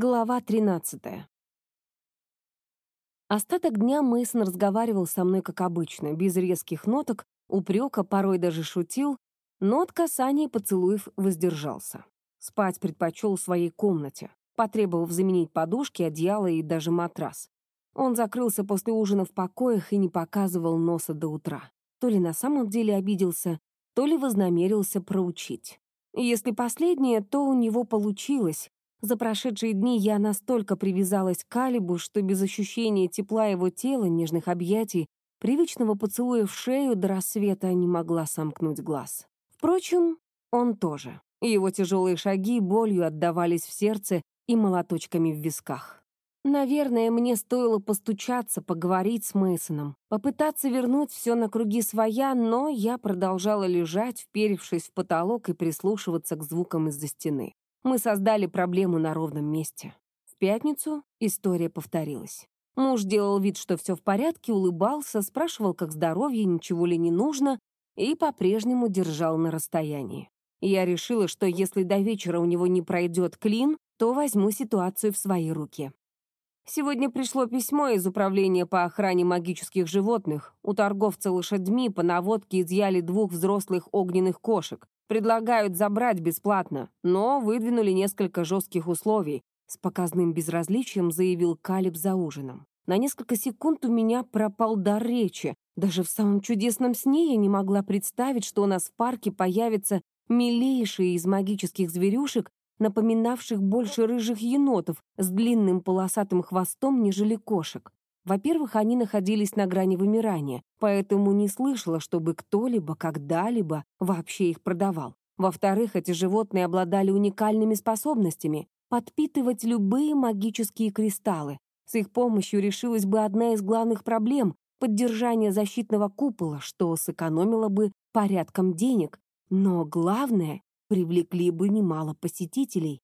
Глава 13. Остаток дня Мейсон разговаривал со мной как обычно, без резких ноток, упрека, порой даже шутил, но от касаний и поцелуев воздержался. Спать предпочел в своей комнате, потребовав заменить подушки, одеяло и даже матрас. Он закрылся после ужина в покоях и не показывал носа до утра. То ли на самом деле обиделся, то ли вознамерился проучить. Если последнее, то у него получилось, за прошедшие дни я настолько привязалась к Калибу, что без ощущения тепла его тела, нежных объятий, привычного поцелуя в шею до рассвета не могла сомкнуть глаз. Впрочем, он тоже. Его тяжелые шаги болью отдавались в сердце и молоточками в висках. Наверное, мне стоило постучаться, поговорить с Мейсоном, попытаться вернуть все на круги своя, но я продолжала лежать, вперевшись в потолок и прислушиваться к звукам из-за стены. Мы создали проблему на ровном месте. В пятницу история повторилась. Муж делал вид, что все в порядке, улыбался, спрашивал, как здоровье, ничего ли не нужно, и по-прежнему держал на расстоянии. Я решила, что если до вечера у него не пройдет клин, то возьму ситуацию в свои руки. Сегодня пришло письмо из Управления по охране магических животных. У торговца лошадьми по наводке изъяли двух взрослых огненных кошек. Предлагают забрать бесплатно, но выдвинули несколько жестких условий. С показным безразличием заявил Калиб за ужином. На несколько секунд у меня пропал дар речи. Даже в самом чудесном сне я не могла представить, что у нас в парке появятся милейшие из магических зверюшек, напоминавших больше рыжих енотов с длинным полосатым хвостом, нежели кошек. Во-первых, они находились на грани вымирания, поэтому не слышала, чтобы кто-либо когда-либо вообще их продавал. Во-вторых, эти животные обладали уникальными способностями подпитывать любые магические кристаллы. С их помощью решилась бы одна из главных проблем — поддержание защитного купола, что сэкономило бы порядком денег. Но главное — привлекли бы немало посетителей.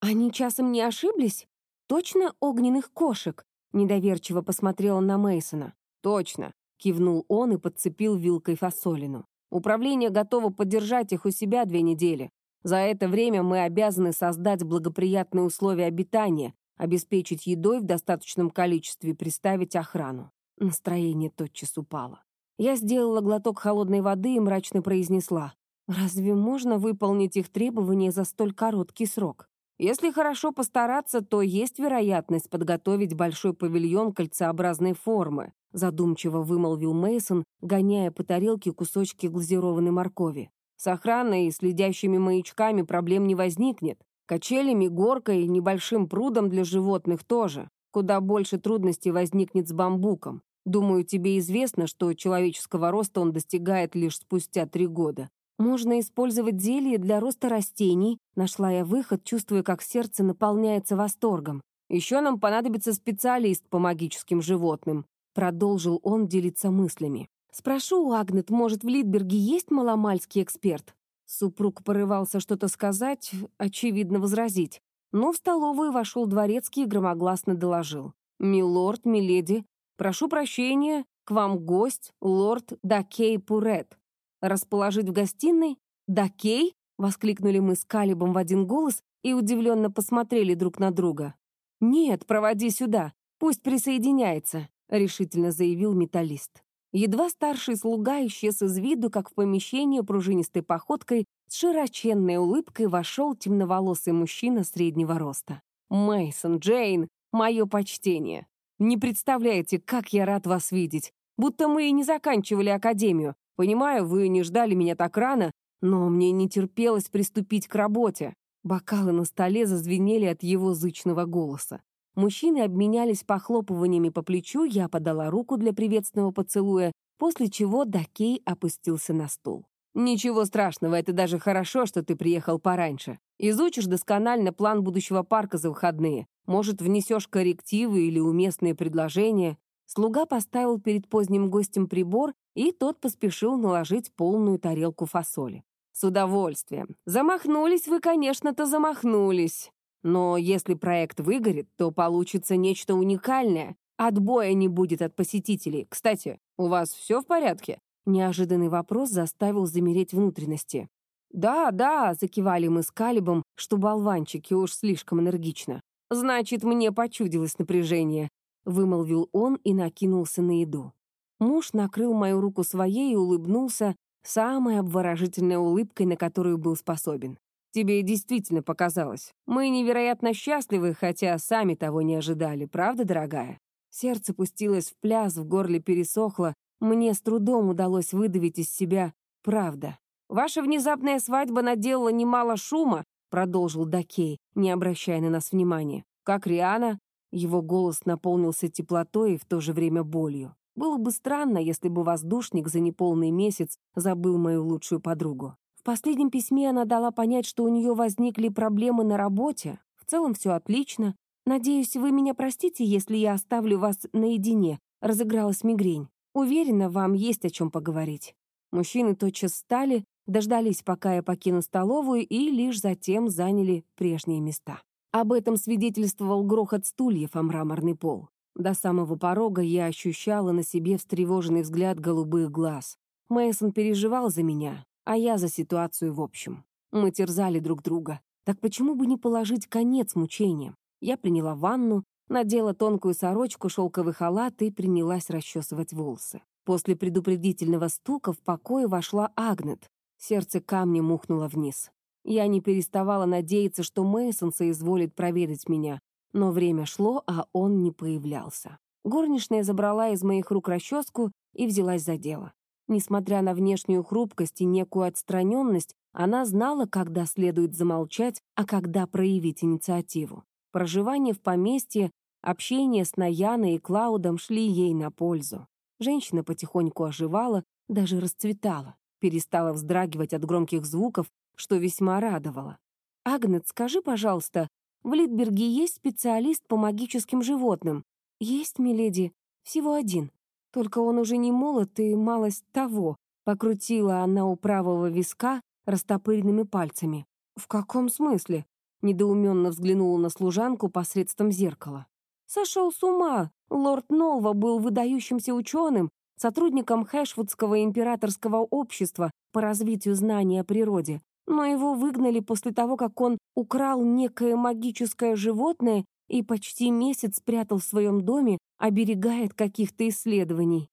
Они часом не ошиблись? Точно огненных кошек? Недоверчиво посмотрела на Мейсона. «Точно», — кивнул он и подцепил вилкой фасолину. «Управление готово поддержать их у себя две недели. За это время мы обязаны создать благоприятные условия обитания, обеспечить едой в достаточном количестве и приставить охрану». Настроение тотчас упало. Я сделала глоток холодной воды и мрачно произнесла. «Разве можно выполнить их требования за столь короткий срок?» Если хорошо постараться, то есть вероятность подготовить большой павильон кольцеобразной формы, задумчиво вымолвил Мейсон, гоняя по тарелке кусочки глазированной моркови. С охраной и следящими маячками проблем не возникнет. Качелями, горкой и небольшим прудом для животных тоже. Куда больше трудностей возникнет с бамбуком. Думаю, тебе известно, что человеческого роста он достигает лишь спустя три года. Можно использовать зелье для роста растений. Нашла я выход, чувствуя, как сердце наполняется восторгом. Еще нам понадобится специалист по магическим животным. Продолжил он делиться мыслями. Спрошу у Агнет, может, в Литберге есть маломальский эксперт? Супруг порывался что-то сказать, очевидно, возразить. Но в столовую вошел дворецкий и громогласно доложил. «Милорд, миледи, прошу прощения, к вам гость, лорд Дакей Пурет. Расположить в гостиной? Да, Кей? Воскликнули мы с Калибом в один голос и удивленно посмотрели друг на друга. «Нет, проводи сюда, пусть присоединяется», — решительно заявил металлист. Едва старший слуга исчез из виду, как в помещение пружинистой походкой с широченной улыбкой вошел темноволосый мужчина среднего роста. Мейсон, Джейн, мое почтение. Не представляете, как я рад вас видеть. Будто мы и не заканчивали академию, Понимаю, вы не ждали меня так рано, но мне не терпелось приступить к работе. Бокалы на столе зазвенели от его зычного голоса. Мужчины обменялись похлопываниями по плечу, я подала руку для приветственного поцелуя, после чего Дакей опустился на стул. «Ничего страшного, это даже хорошо, что ты приехал пораньше. Изучишь досконально план будущего парка за выходные. Может, внесешь коррективы или уместные предложения. Слуга поставил перед поздним гостем прибор, и тот поспешил наложить полную тарелку фасоли. «С удовольствием. Замахнулись вы, конечно-то, замахнулись. Но если проект выгорит, то получится нечто уникальное. Отбоя не будет от посетителей. Кстати, у вас все в порядке?» Неожиданный вопрос заставил замереть внутренности. «Да, да», — закивали мы с Калибом, что болванчики уж слишком энергично. Значит, мне почудилось напряжение», — вымолвил он и накинулся на еду. Муж накрыл мою руку своей и улыбнулся самой обворожительной улыбкой, на которую был способен. «Тебе действительно показалось. Мы невероятно счастливы, хотя сами того не ожидали, правда, дорогая?» Сердце пустилось в пляс, в горле пересохло. Мне с трудом удалось выдавить из себя «правда». «Ваша внезапная свадьба наделала немало шума», продолжил Дакей, не обращая на нас внимания. «Как Риана?» Его голос наполнился теплотой и в то же время болью. Было бы странно, если бы воздушник за неполный месяц забыл мою лучшую подругу. В последнем письме она дала понять, что у нее возникли проблемы на работе. В целом все отлично. Надеюсь, вы меня простите, если я оставлю вас наедине. Разыгралась мигрень. Уверена, вам есть о чем поговорить. Мужчины тотчас встали, дождались, пока я покину столовую, и лишь затем заняли прежние места. Об этом свидетельствовал грохот стульев о мраморный пол. До самого порога я ощущала на себе встревоженный взгляд голубых глаз. Мейсон переживал за меня, а я за ситуацию в общем. Мы терзали друг друга. Так почему бы не положить конец мучениям? Я приняла ванну, надела тонкую сорочку, шелковый халат и принялась расчесывать волосы. После предупредительного стука в покое вошла Агнет. Сердце камнем ухнуло вниз. Я не переставала надеяться, что Мейсон соизволит проведать меня, но время шло, а он не появлялся. Горничная забрала из моих рук расческу и взялась за дело. Несмотря на внешнюю хрупкость и некую отстраненность, она знала, когда следует замолчать, а когда проявить инициативу. Проживание в поместье, общение с Наяной и Клаудом шли ей на пользу. Женщина потихоньку оживала, даже расцветала, перестала вздрагивать от громких звуков, что весьма радовало. «Агнет, скажи, пожалуйста, в Литберге есть специалист по магическим животным. Есть, миледи, всего один. Только он уже не молод и малость того. Покрутила она у правого виска растопыренными пальцами. В каком смысле? Недоуменно взглянула на служанку посредством зеркала. Сошел с ума. Лорд Нолва был выдающимся ученым, сотрудником Хэшвудского императорского общества по развитию знаний о природе но его выгнали после того, как он украл некое магическое животное и почти месяц спрятал в своем доме, оберегая от каких-то исследований.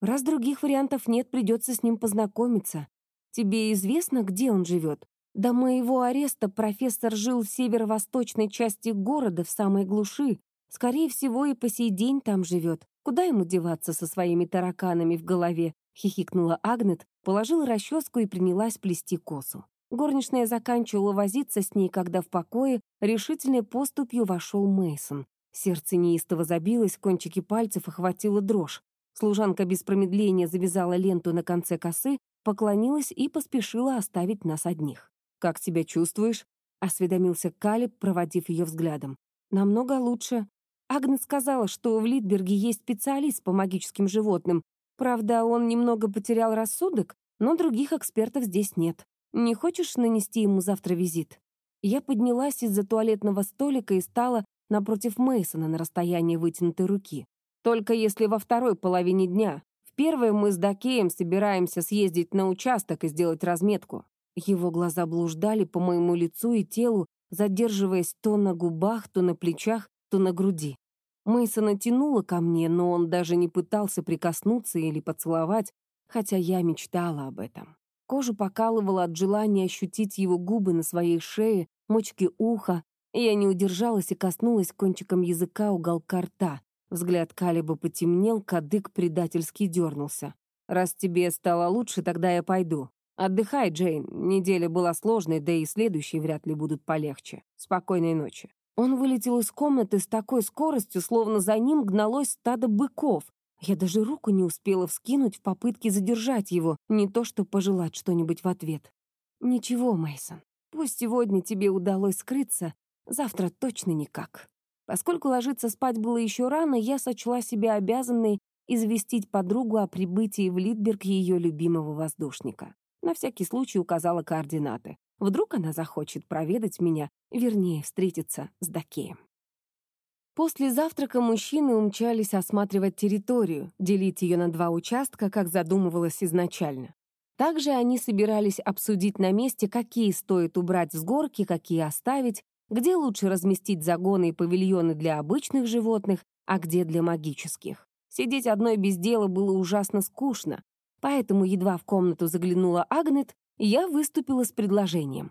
Раз других вариантов нет, придется с ним познакомиться. Тебе известно, где он живет? До моего ареста профессор жил в северо-восточной части города, в самой глуши. Скорее всего, и по сей день там живет. Куда ему деваться со своими тараканами в голове? Хихикнула Агнет, положила расческу и принялась плести косу. Горничная заканчивала возиться с ней, когда в покое решительной поступью вошел Мейсон. Сердце неистово забилось, кончики пальцев охватила дрожь. Служанка без промедления завязала ленту на конце косы, поклонилась и поспешила оставить нас одних. «Как себя чувствуешь?» — осведомился Калиб, проводив ее взглядом. «Намного лучше. Агнес сказала, что в Литберге есть специалист по магическим животным. Правда, он немного потерял рассудок, но других экспертов здесь нет. Не хочешь нанести ему завтра визит?» Я поднялась из-за туалетного столика и стала напротив Мейсона на расстоянии вытянутой руки. «Только если во второй половине дня. В первой мы с Дакеем собираемся съездить на участок и сделать разметку». Его глаза блуждали по моему лицу и телу, задерживаясь то на губах, то на плечах, то на груди. Мейсона тянуло ко мне, но он даже не пытался прикоснуться или поцеловать, хотя я мечтала об этом. Кожу покалывало от желания ощутить его губы на своей шее, мочки уха. Я не удержалась и коснулась кончиком языка уголка рта. Взгляд Калиба потемнел, кадык предательски дернулся. «Раз тебе стало лучше, тогда я пойду. Отдыхай, Джейн. Неделя была сложной, да и следующие вряд ли будут полегче. Спокойной ночи». Он вылетел из комнаты с такой скоростью, словно за ним гналось стадо быков. Я даже руку не успела вскинуть в попытке задержать его, не то что пожелать что-нибудь в ответ. «Ничего, Мейсон, пусть сегодня тебе удалось скрыться, завтра точно никак». Поскольку ложиться спать было еще рано, я сочла себя обязанной известить подругу о прибытии в Литберг ее любимого воздушника. На всякий случай указала координаты. Вдруг она захочет проведать меня, вернее, встретиться с Дакеем. После завтрака мужчины умчались осматривать территорию, делить ее на два участка, как задумывалось изначально. Также они собирались обсудить на месте, какие стоит убрать с горки, какие оставить, где лучше разместить загоны и павильоны для обычных животных, а где для магических. Сидеть одной без дела было ужасно скучно, поэтому едва в комнату заглянула Агнет, я выступила с предложением.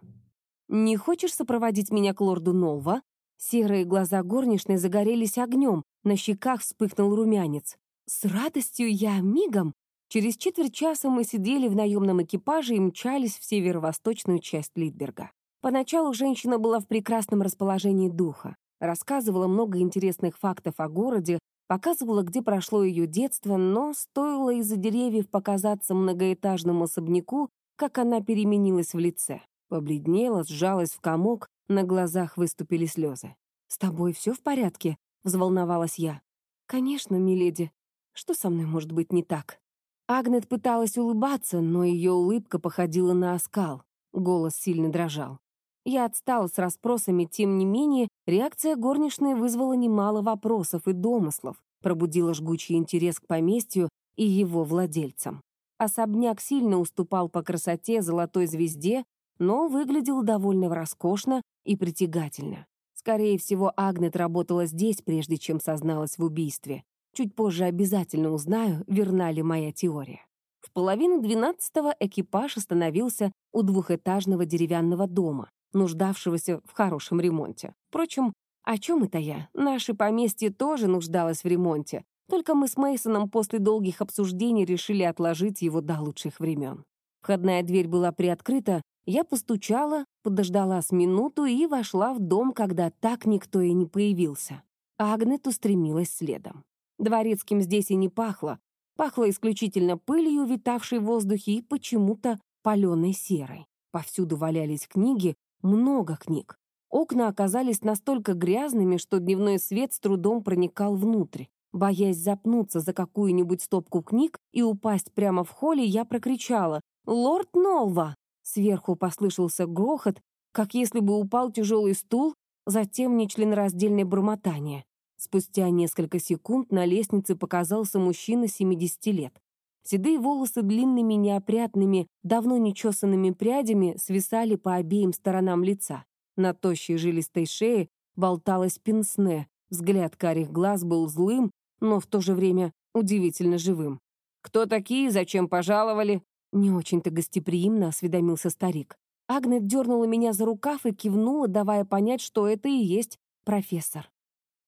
«Не хочешь сопроводить меня к лорду Нолва?» Серые глаза горничной загорелись огнем, на щеках вспыхнул румянец. С радостью я мигом. Через четверть часа мы сидели в наемном экипаже и мчались в северо-восточную часть Литберга. Поначалу женщина была в прекрасном расположении духа, рассказывала много интересных фактов о городе, показывала, где прошло ее детство, но стоило из-за деревьев показаться многоэтажному особняку, как она переменилась в лице. Побледнела, сжалась в комок, на глазах выступили слезы. «С тобой все в порядке?» — взволновалась я. «Конечно, миледи. Что со мной может быть не так?» Агнет пыталась улыбаться, но ее улыбка походила на оскал. Голос сильно дрожал. Я отстала с расспросами, тем не менее, реакция горничной вызвала немало вопросов и домыслов, пробудила жгучий интерес к поместью и его владельцам. Особняк сильно уступал по красоте золотой звезде, но выглядел довольно роскошно и притягательно. Скорее всего, Агнет работала здесь, прежде чем созналась в убийстве. Чуть позже обязательно узнаю, верна ли моя теория. В половину двенадцатого экипаж остановился у двухэтажного деревянного дома, нуждавшегося в хорошем ремонте. Впрочем, о чем это я? Наше поместье тоже нуждалось в ремонте, только мы с Мейсоном после долгих обсуждений решили отложить его до лучших времен. Входная дверь была приоткрыта, я постучала, подождала с минуту и вошла в дом, когда так никто и не появился. Агнет устремилась следом. Дворецким здесь и не пахло. Пахло исключительно пылью, витавшей в воздухе, и почему-то паленой серой. Повсюду валялись книги, много книг. Окна оказались настолько грязными, что дневной свет с трудом проникал внутрь. Боясь запнуться за какую-нибудь стопку книг и упасть прямо в холле, я прокричала «Лорд Нолва!». Сверху послышался грохот, как если бы упал тяжелый стул, затем нечленораздельное бормотание. Спустя несколько секунд на лестнице показался мужчина 70 лет. Седые волосы длинными неопрятными, давно нечесанными прядями свисали по обеим сторонам лица. На тощей жилистой шее болталась пенсне, взгляд карих глаз был злым, но в то же время удивительно живым. «Кто такие? Зачем пожаловали?» Не очень-то гостеприимно осведомился старик. Агнет дернула меня за рукав и кивнула, давая понять, что это и есть профессор.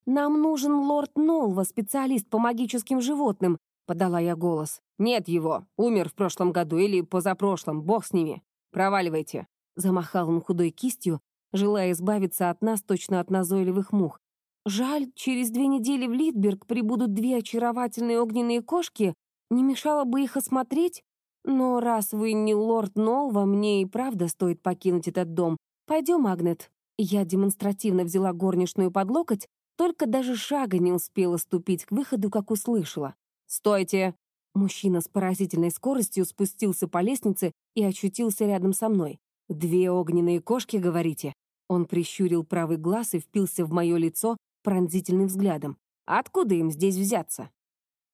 «Нам нужен лорд Нолва, специалист по магическим животным», — подала я голос. «Нет его. Умер в прошлом году или позапрошлом. Бог с ними. Проваливайте». Замахал он худой кистью, желая избавиться от нас точно от назойливых мух. «Жаль, через две недели в Литберг прибудут две очаровательные огненные кошки. Не мешало бы их осмотреть? Но раз вы не лорд Нолва, мне и правда стоит покинуть этот дом. Пойдем, Агнет». Я демонстративно взяла горничную под локоть, только даже шага не успела ступить к выходу, как услышала. «Стойте!» Мужчина с поразительной скоростью спустился по лестнице и очутился рядом со мной. «Две огненные кошки, говорите?» Он прищурил правый глаз и впился в мое лицо пронзительным взглядом. «Откуда им здесь взяться?»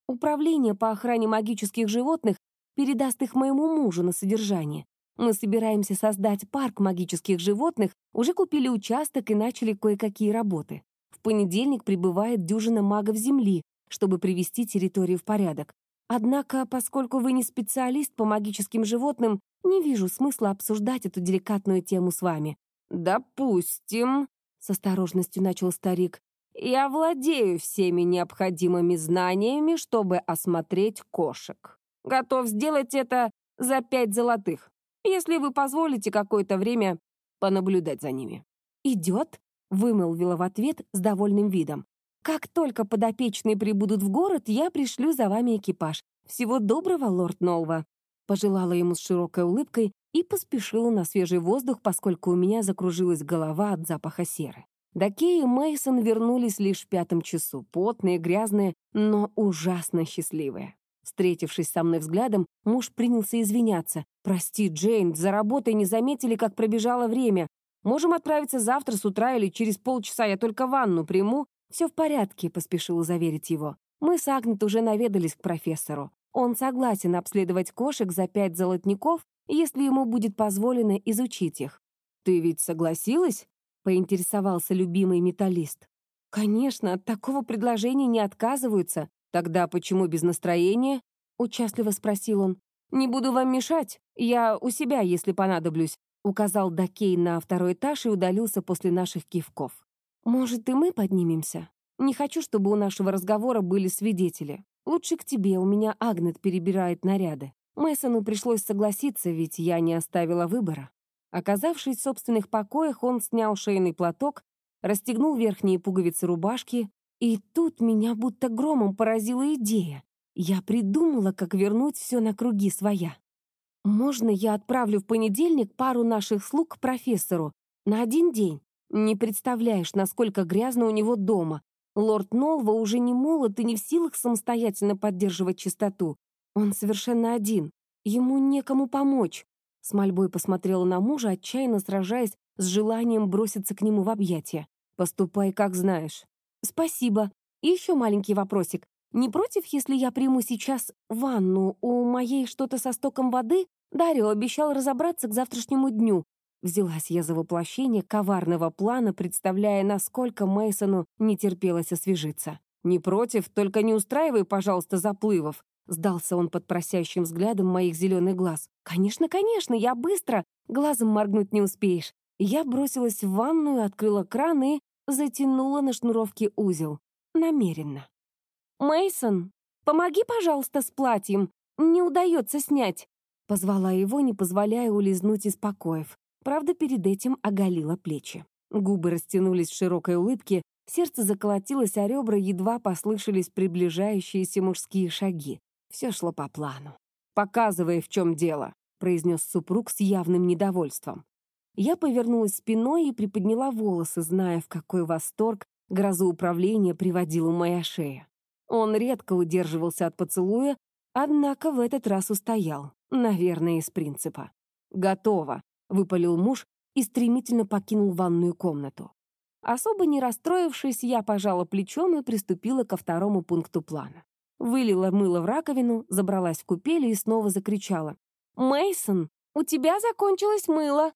«Управление по охране магических животных передаст их моему мужу на содержание. Мы собираемся создать парк магических животных, уже купили участок и начали кое-какие работы. В понедельник прибывает дюжина магов Земли, чтобы привести территорию в порядок. Однако, поскольку вы не специалист по магическим животным, не вижу смысла обсуждать эту деликатную тему с вами». «Допустим», — с осторожностью начал старик, «я владею всеми необходимыми знаниями, чтобы осмотреть кошек. Готов сделать это за пять золотых, если вы позволите какое-то время понаблюдать за ними». «Идет?» — вымолвила в ответ с довольным видом. Как только подопечные прибудут в город, я пришлю за вами экипаж. Всего доброго, лорд Нолва!» Пожелала ему с широкой улыбкой и поспешила на свежий воздух, поскольку у меня закружилась голова от запаха серы. Даки и Мейсон вернулись лишь в пятом часу, потные, грязные, но ужасно счастливые. Встретившись со мной взглядом, муж принялся извиняться. «Прости, Джейн, за работой не заметили, как пробежало время. Можем отправиться завтра с утра или через полчаса, я только ванну приму «Все в порядке», — поспешила заверить его. «Мы с Агнет уже наведались к профессору. Он согласен обследовать кошек за пять золотников, если ему будет позволено изучить их». «Ты ведь согласилась?» — поинтересовался любимый металлист. «Конечно, от такого предложения не отказываются. Тогда почему без настроения?» — участливо спросил он. «Не буду вам мешать. Я у себя, если понадоблюсь», — указал Дакей на второй этаж и удалился после наших кивков. «Может, и мы поднимемся? Не хочу, чтобы у нашего разговора были свидетели. Лучше к тебе, у меня Агнет перебирает наряды». Мэйсону пришлось согласиться, ведь я не оставила выбора. Оказавшись в собственных покоях, он снял шейный платок, расстегнул верхние пуговицы рубашки, и тут меня будто громом поразила идея. Я придумала, как вернуть все на круги своя. «Можно я отправлю в понедельник пару наших слуг к профессору? На один день? Не представляешь, насколько грязно у него дома. Лорд Нолва уже не молод и не в силах самостоятельно поддерживать чистоту. Он совершенно один. Ему некому помочь. С мольбой посмотрела на мужа, отчаянно сражаясь с желанием броситься к нему в объятия. «Поступай, как знаешь». «Спасибо. И еще маленький вопросик. Не против, если я приму сейчас ванну? У моей что-то со стоком воды? Дарио обещал разобраться к завтрашнему дню. Взялась я за воплощение коварного плана, представляя, насколько Мейсону не терпелось освежиться. «Не против, только не устраивай, пожалуйста, заплывов. Сдался он под просящим взглядом моих зеленых глаз. «Конечно, конечно, я быстро! Глазом моргнуть не успеешь!» Я бросилась в ванную, открыла кран и затянула на шнуровке узел. Намеренно. Мейсон, помоги, пожалуйста, с платьем. Не удается снять!» Позвала его, не позволяя улизнуть из покоев. Правда, перед этим оголила плечи. Губы растянулись в широкой улыбке, сердце заколотилось, а ребра едва послышались приближающиеся мужские шаги. Все шло по плану. «Показывай, в чем дело», — произнес супруг с явным недовольством. Я повернулась спиной и приподняла волосы, зная, в какой восторг грозоуправление приводила моя шея. Он редко удерживался от поцелуя, однако в этот раз устоял, наверное, из принципа. «Готово», — выпалил муж и стремительно покинул ванную комнату. Особо не расстроившись, я пожала плечом и приступила ко второму пункту плана. Вылила мыло в раковину, забралась в купель и снова закричала. Мейсон, у тебя закончилось мыло!»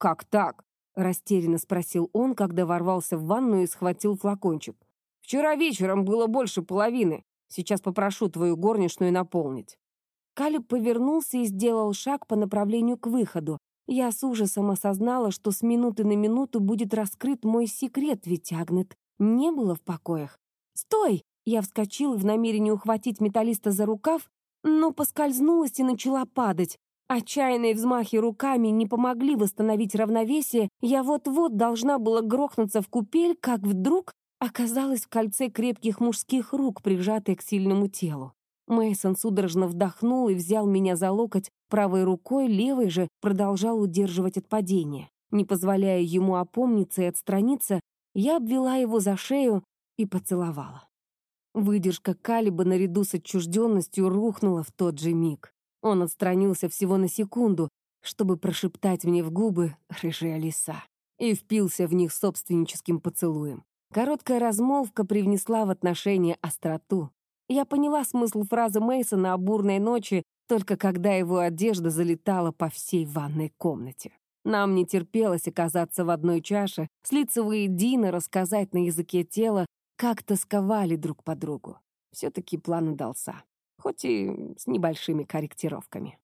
«Как так?» — растерянно спросил он, когда ворвался в ванну и схватил флакончик. «Вчера вечером было больше половины. Сейчас попрошу твою горничную наполнить». Калиб повернулся и сделал шаг по направлению к выходу. Я с ужасом осознала, что с минуты на минуту будет раскрыт мой секрет, ведь Агнет не было в покоях. «Стой!» Я вскочила в намерении ухватить металлиста за рукав, но поскользнулась и начала падать. Отчаянные взмахи руками не помогли восстановить равновесие, я вот-вот должна была грохнуться в купель, как вдруг оказалась в кольце крепких мужских рук, прижатой к сильному телу. Мейсон судорожно вдохнул и взял меня за локоть правой рукой, левой же продолжал удерживать от падения. Не позволяя ему опомниться и отстраниться, я обвела его за шею и поцеловала. Выдержка Калиба наряду с отчужденностью рухнула в тот же миг. Он отстранился всего на секунду, чтобы прошептать мне в губы «рыжая лиса» и впился в них собственническим поцелуем. Короткая размолвка привнесла в отношения остроту. Я поняла смысл фразы Мейсона о бурной ночи только когда его одежда залетала по всей ванной комнате. Нам не терпелось оказаться в одной чаше, слиться воедино, рассказать на языке тела, как тосковали друг по другу. Все-таки план удался, хоть и с небольшими корректировками.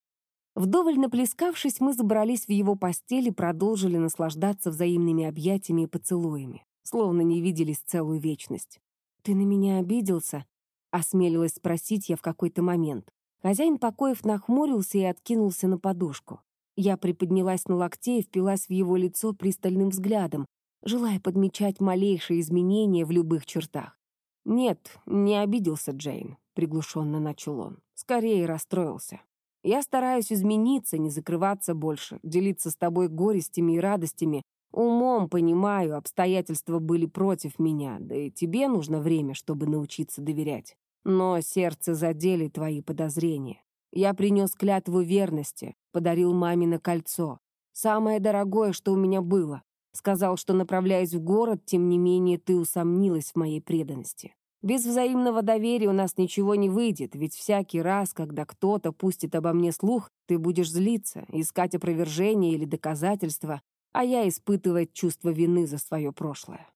Вдоволь наплескавшись, мы забрались в его постель и продолжили наслаждаться взаимными объятиями и поцелуями, словно не виделись целую вечность. «Ты на меня обиделся?» — осмелилась спросить я в какой-то момент. Хозяин покоев нахмурился и откинулся на подушку. Я приподнялась на локте и впилась в его лицо пристальным взглядом, желая подмечать малейшие изменения в любых чертах. «Нет, не обиделся Джейн», — приглушенно начал он. «Скорее расстроился. Я стараюсь измениться, не закрываться больше, делиться с тобой горестями и радостями. Умом понимаю, обстоятельства были против меня, да и тебе нужно время, чтобы научиться доверять. Но сердце задели твои подозрения. Я принес клятву верности, подарил маме на кольцо. Самое дорогое, что у меня было. Сказал, что, направляясь в город, тем не менее ты усомнилась в моей преданности. Без взаимного доверия у нас ничего не выйдет, ведь всякий раз, когда кто-то пустит обо мне слух, ты будешь злиться, искать опровержение или доказательства, а я испытывать чувство вины за свое прошлое.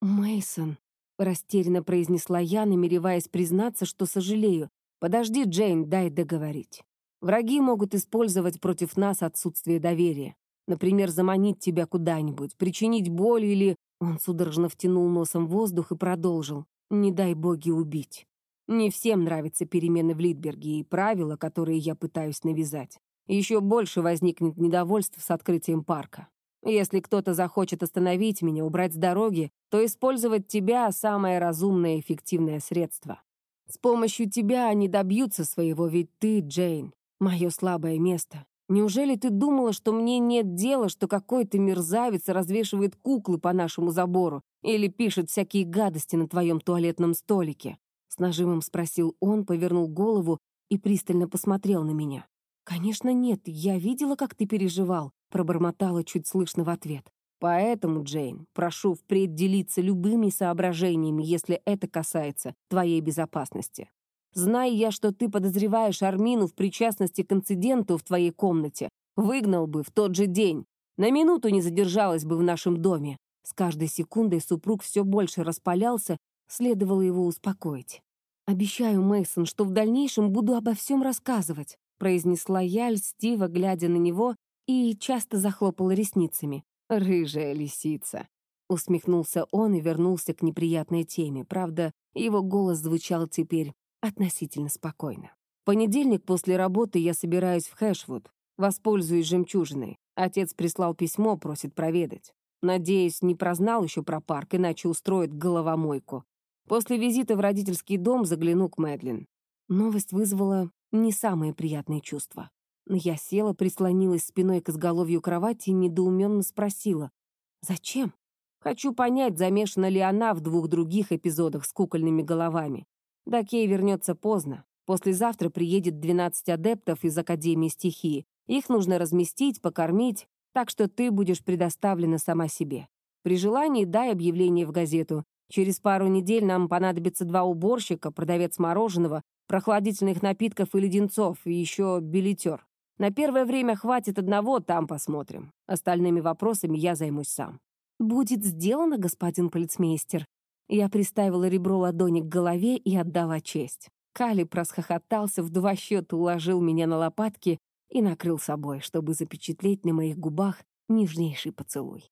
Мейсон, растерянно произнесла я, намереваясь признаться, что сожалею. «Подожди, Джейн, дай договорить. Враги могут использовать против нас отсутствие доверия. Например, заманить тебя куда-нибудь, причинить боль или...» Он судорожно втянул носом воздух и продолжил. «Не дай боги убить. Не всем нравятся перемены в Литберге и правила, которые я пытаюсь навязать. Еще больше возникнет недовольств с открытием парка. Если кто-то захочет остановить меня, убрать с дороги, то использовать тебя — самое разумное и эффективное средство. С помощью тебя они добьются своего, ведь ты, Джейн, мое слабое место. Неужели ты думала, что мне нет дела, что какой-то мерзавец развешивает куклы по нашему забору или пишет всякие гадости на твоем туалетном столике?» С нажимом спросил он, повернул голову и пристально посмотрел на меня. «Конечно нет, я видела, как ты переживал пробормотала чуть слышно в ответ. Поэтому, Джейн, прошу впредь делиться любыми соображениями, если это касается твоей безопасности. Зная я, что ты подозреваешь Армину в причастности к инциденту в твоей комнате, выгнал бы в тот же день. На минуту не задержалась бы в нашем доме. С каждой секундой супруг все больше распалялся, следовало его успокоить. «Обещаю, Мейсон, что в дальнейшем буду обо всем рассказывать», произнесла я, льстиво глядя на него и часто захлопала ресницами. «Рыжая лисица!» Усмехнулся он и вернулся к неприятной теме. Правда, его голос звучал теперь относительно спокойно. В понедельник после работы я собираюсь в Хэшвуд. Воспользуюсь жемчужиной. Отец прислал письмо, просит проведать. Надеюсь, не прознал еще про парк, иначе устроит головомойку. После визита в родительский дом загляну к Мэдлин. Новость вызвала не самые приятные чувства. Я села, прислонилась спиной к изголовью кровати и недоуменно спросила. «Зачем?» Хочу понять, замешана ли она в двух других эпизодах с кукольными головами. Да Кей вернется поздно. Послезавтра приедет 12 адептов из Академии стихии. Их нужно разместить, покормить, так что ты будешь предоставлена сама себе. При желании дай объявление в газету. Через пару недель нам понадобится два уборщика, продавец мороженого, прохладительных напитков и леденцов, и еще билетер. На первое время хватит одного, там посмотрим. Остальными вопросами я займусь сам». «Будет сделано, господин полицмейстер». Я приставила ребро ладони к голове и отдала честь. Калиб расхохотался, в два счета уложил меня на лопатки и накрыл собой, чтобы запечатлеть на моих губах нежнейший поцелуй.